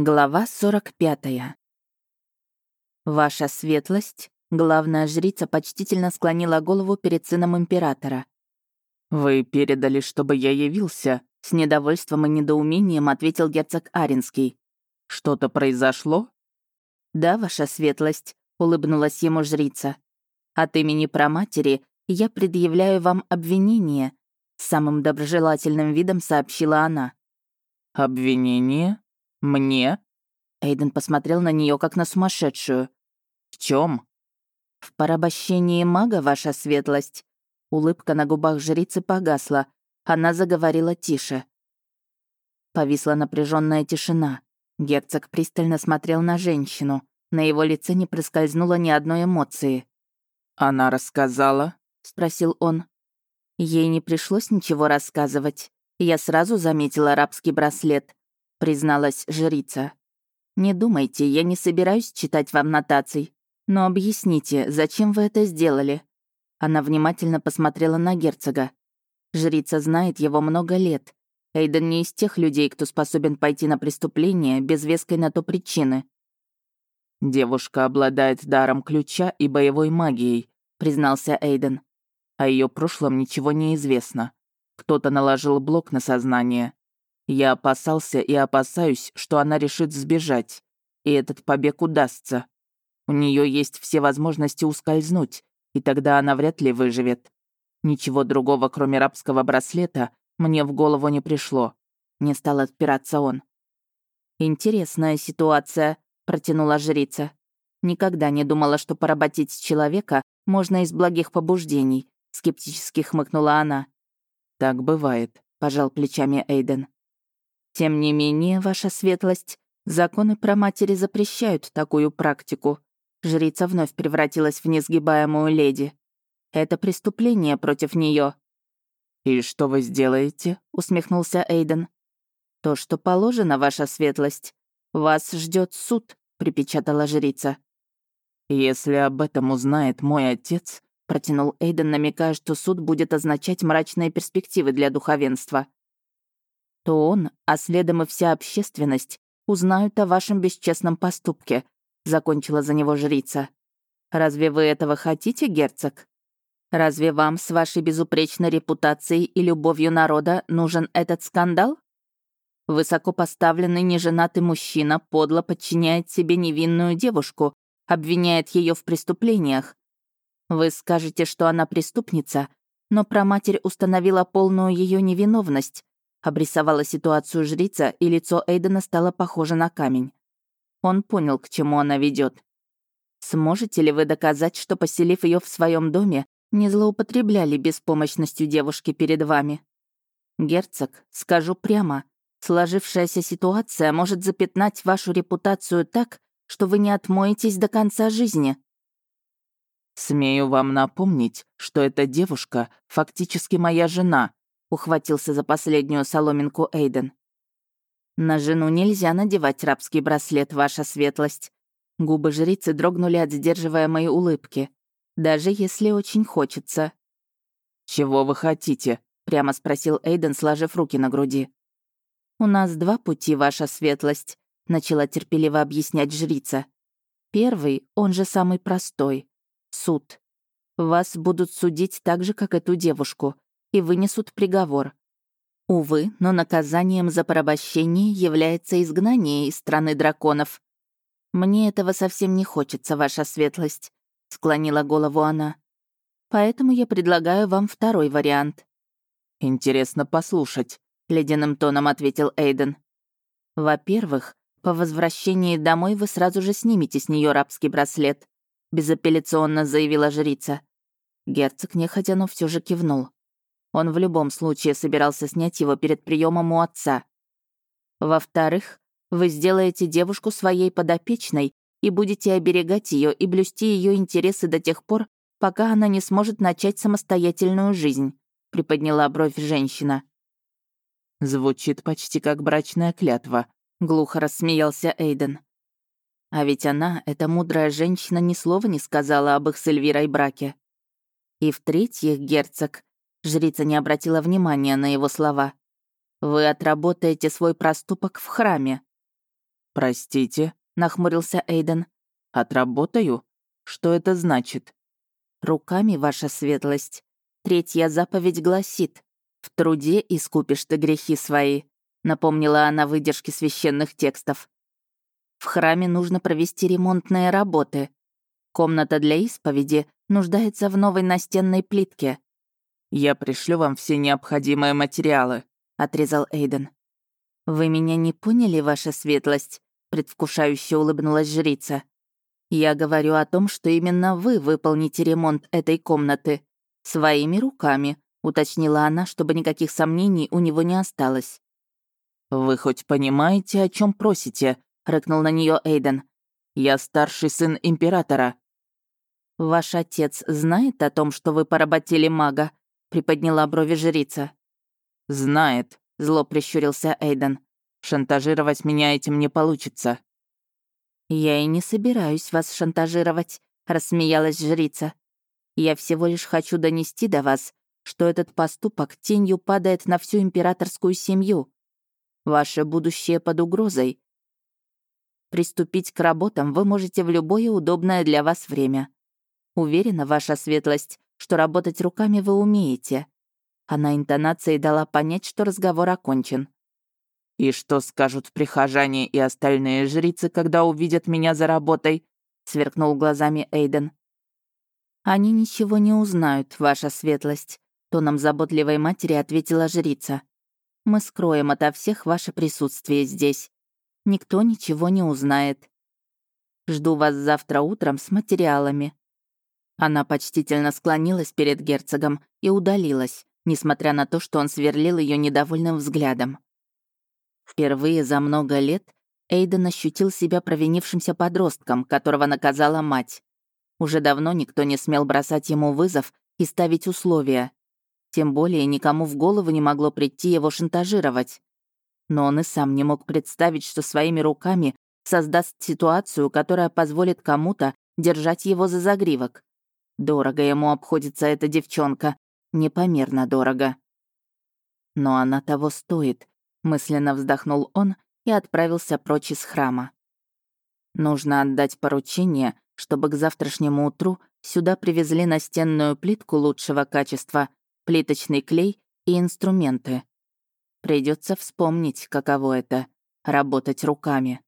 Глава 45. Ваша светлость, главная жрица почтительно склонила голову перед сыном императора. «Вы передали, чтобы я явился?» С недовольством и недоумением ответил герцог Аринский. «Что-то произошло?» «Да, ваша светлость», — улыбнулась ему жрица. «От имени проматери я предъявляю вам обвинение», — самым доброжелательным видом сообщила она. «Обвинение?» «Мне?» Эйден посмотрел на нее как на сумасшедшую. «В чем? «В порабощении мага, ваша светлость». Улыбка на губах жрицы погасла. Она заговорила тише. Повисла напряженная тишина. Герцог пристально смотрел на женщину. На его лице не проскользнуло ни одной эмоции. «Она рассказала?» — спросил он. Ей не пришлось ничего рассказывать. Я сразу заметила арабский браслет призналась жрица. «Не думайте, я не собираюсь читать вам нотаций. Но объясните, зачем вы это сделали?» Она внимательно посмотрела на герцога. Жрица знает его много лет. Эйден не из тех людей, кто способен пойти на преступление без веской на то причины. «Девушка обладает даром ключа и боевой магией», — признался Эйден. «О ее прошлом ничего не известно. Кто-то наложил блок на сознание. Я опасался и опасаюсь, что она решит сбежать, и этот побег удастся. У нее есть все возможности ускользнуть, и тогда она вряд ли выживет. Ничего другого, кроме рабского браслета, мне в голову не пришло. Не стал отпираться он. «Интересная ситуация», — протянула жрица. «Никогда не думала, что поработить человека можно из благих побуждений», — скептически хмыкнула она. «Так бывает», — пожал плечами Эйден. Тем не менее, ваша светлость, законы про матери запрещают такую практику. Жрица вновь превратилась в несгибаемую леди. Это преступление против нее. «И что вы сделаете?» — усмехнулся Эйден. «То, что положено, ваша светлость. Вас ждет суд», — припечатала жрица. «Если об этом узнает мой отец», — протянул Эйден, намекая, что суд будет означать мрачные перспективы для духовенства то он, а следом и вся общественность, узнают о вашем бесчестном поступке», — закончила за него жрица. «Разве вы этого хотите, герцог? Разве вам с вашей безупречной репутацией и любовью народа нужен этот скандал? Высокопоставленный неженатый мужчина подло подчиняет себе невинную девушку, обвиняет ее в преступлениях. Вы скажете, что она преступница, но проматерь установила полную ее невиновность, Обрисовала ситуацию жрица, и лицо Эйдена стало похоже на камень. Он понял, к чему она ведет. Сможете ли вы доказать, что, поселив ее в своем доме, не злоупотребляли беспомощностью девушки перед вами? Герцог, скажу прямо, сложившаяся ситуация может запятнать вашу репутацию так, что вы не отмоетесь до конца жизни. «Смею вам напомнить, что эта девушка фактически моя жена», ухватился за последнюю соломинку Эйден. «На жену нельзя надевать рабский браслет, ваша светлость». Губы жрицы дрогнули от сдерживаемой улыбки. «Даже если очень хочется». «Чего вы хотите?» — прямо спросил Эйден, сложив руки на груди. «У нас два пути, ваша светлость», — начала терпеливо объяснять жрица. «Первый, он же самый простой — суд. Вас будут судить так же, как эту девушку, и вынесут приговор. Увы, но наказанием за порабощение является изгнание из страны драконов. «Мне этого совсем не хочется, ваша светлость», — склонила голову она. «Поэтому я предлагаю вам второй вариант». «Интересно послушать», — ледяным тоном ответил Эйден. «Во-первых, по возвращении домой вы сразу же снимете с нее рабский браслет», — безапелляционно заявила жрица. Герцог нехотя, но все же кивнул. Он в любом случае собирался снять его перед приемом у отца. Во-вторых, вы сделаете девушку своей подопечной и будете оберегать ее и блюсти ее интересы до тех пор, пока она не сможет начать самостоятельную жизнь», — приподняла бровь женщина. «Звучит почти как брачная клятва», — глухо рассмеялся Эйден. А ведь она, эта мудрая женщина, ни слова не сказала об их с Эльвирой браке. И в-третьих, герцог, Жрица не обратила внимания на его слова. «Вы отработаете свой проступок в храме». «Простите», — нахмурился Эйден. «Отработаю? Что это значит?» «Руками, ваша светлость. Третья заповедь гласит, «В труде искупишь ты грехи свои», — напомнила она выдержки священных текстов. «В храме нужно провести ремонтные работы. Комната для исповеди нуждается в новой настенной плитке». «Я пришлю вам все необходимые материалы», — отрезал Эйден. «Вы меня не поняли, ваша светлость?» — предвкушающе улыбнулась жрица. «Я говорю о том, что именно вы выполните ремонт этой комнаты. Своими руками», — уточнила она, чтобы никаких сомнений у него не осталось. «Вы хоть понимаете, о чем просите?» — рыкнул на нее Эйден. «Я старший сын императора». «Ваш отец знает о том, что вы поработили мага?» — приподняла брови жрица. «Знает», — зло прищурился Эйден. «Шантажировать меня этим не получится». «Я и не собираюсь вас шантажировать», — рассмеялась жрица. «Я всего лишь хочу донести до вас, что этот поступок тенью падает на всю императорскую семью. Ваше будущее под угрозой. Приступить к работам вы можете в любое удобное для вас время. Уверена, ваша светлость, что работать руками вы умеете». Она интонацией дала понять, что разговор окончен. «И что скажут прихожане и остальные жрицы, когда увидят меня за работой?» — сверкнул глазами Эйден. «Они ничего не узнают, ваша светлость», — тоном заботливой матери ответила жрица. «Мы скроем ото всех ваше присутствие здесь. Никто ничего не узнает. Жду вас завтра утром с материалами». Она почтительно склонилась перед герцогом и удалилась, несмотря на то, что он сверлил ее недовольным взглядом. Впервые за много лет Эйден ощутил себя провинившимся подростком, которого наказала мать. Уже давно никто не смел бросать ему вызов и ставить условия. Тем более никому в голову не могло прийти его шантажировать. Но он и сам не мог представить, что своими руками создаст ситуацию, которая позволит кому-то держать его за загривок. Дорого ему обходится эта девчонка, непомерно дорого. Но она того стоит, мысленно вздохнул он и отправился прочь из храма. Нужно отдать поручение, чтобы к завтрашнему утру сюда привезли настенную плитку лучшего качества, плиточный клей и инструменты. Придется вспомнить, каково это — работать руками.